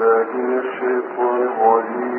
الذي يشرك المجيد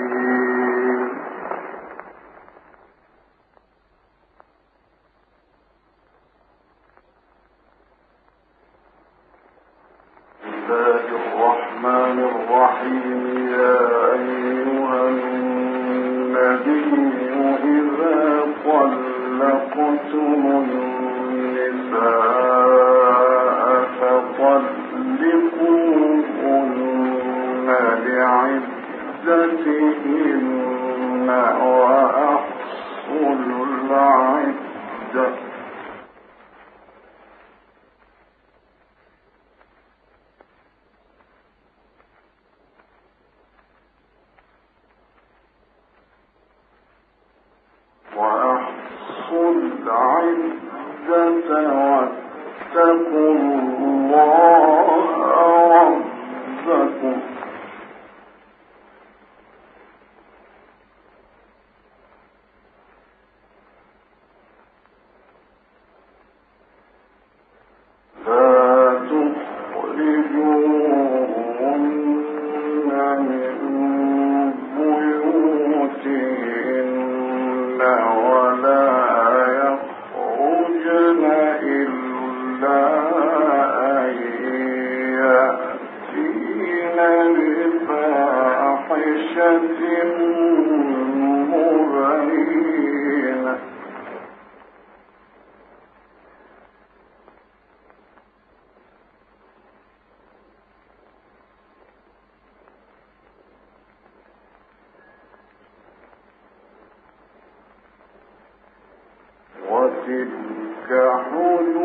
ينكحون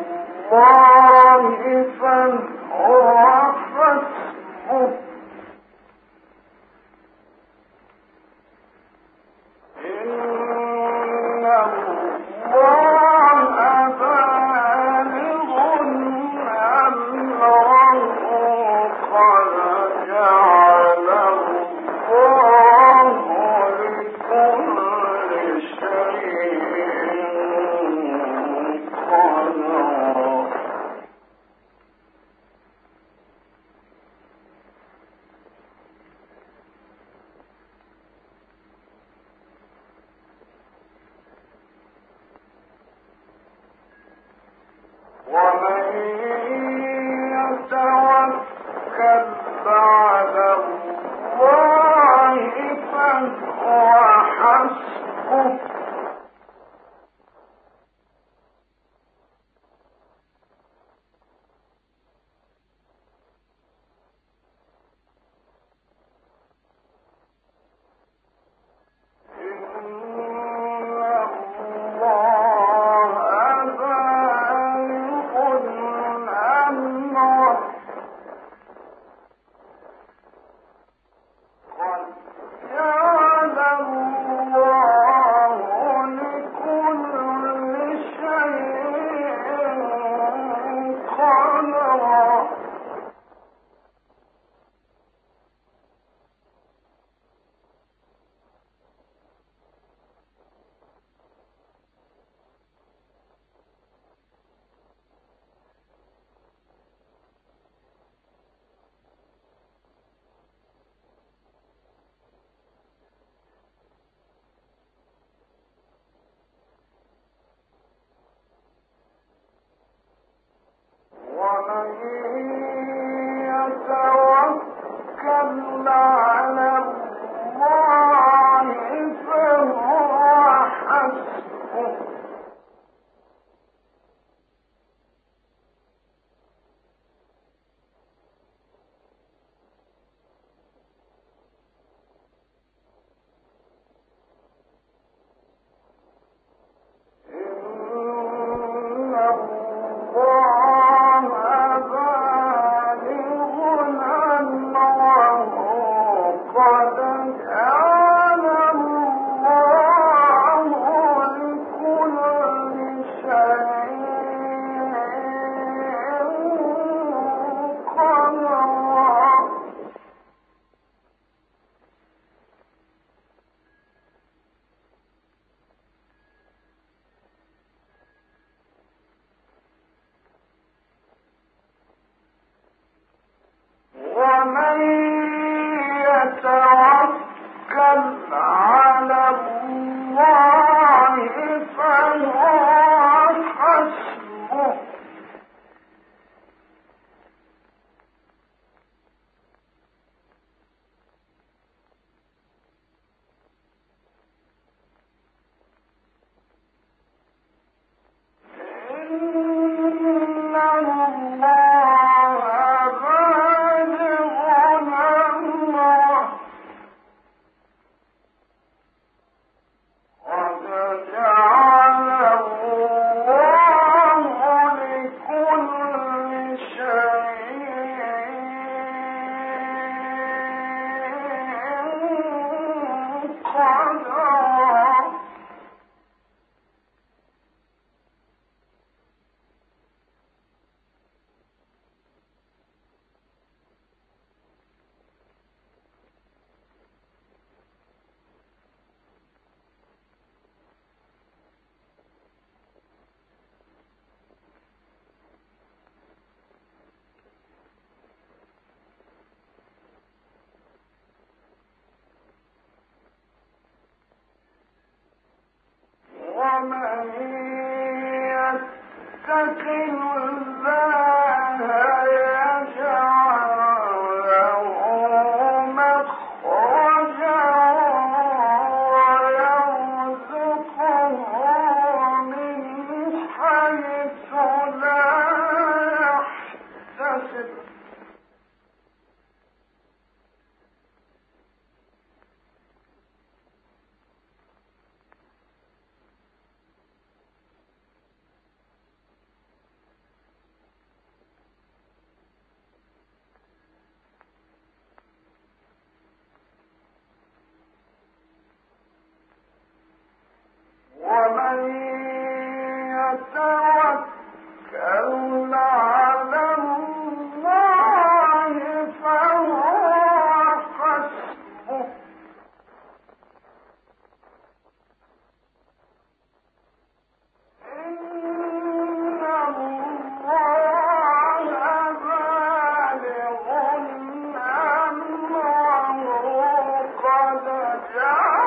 طائفا أخرى ومن السَّاعَةِ Yeah.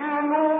يحسنون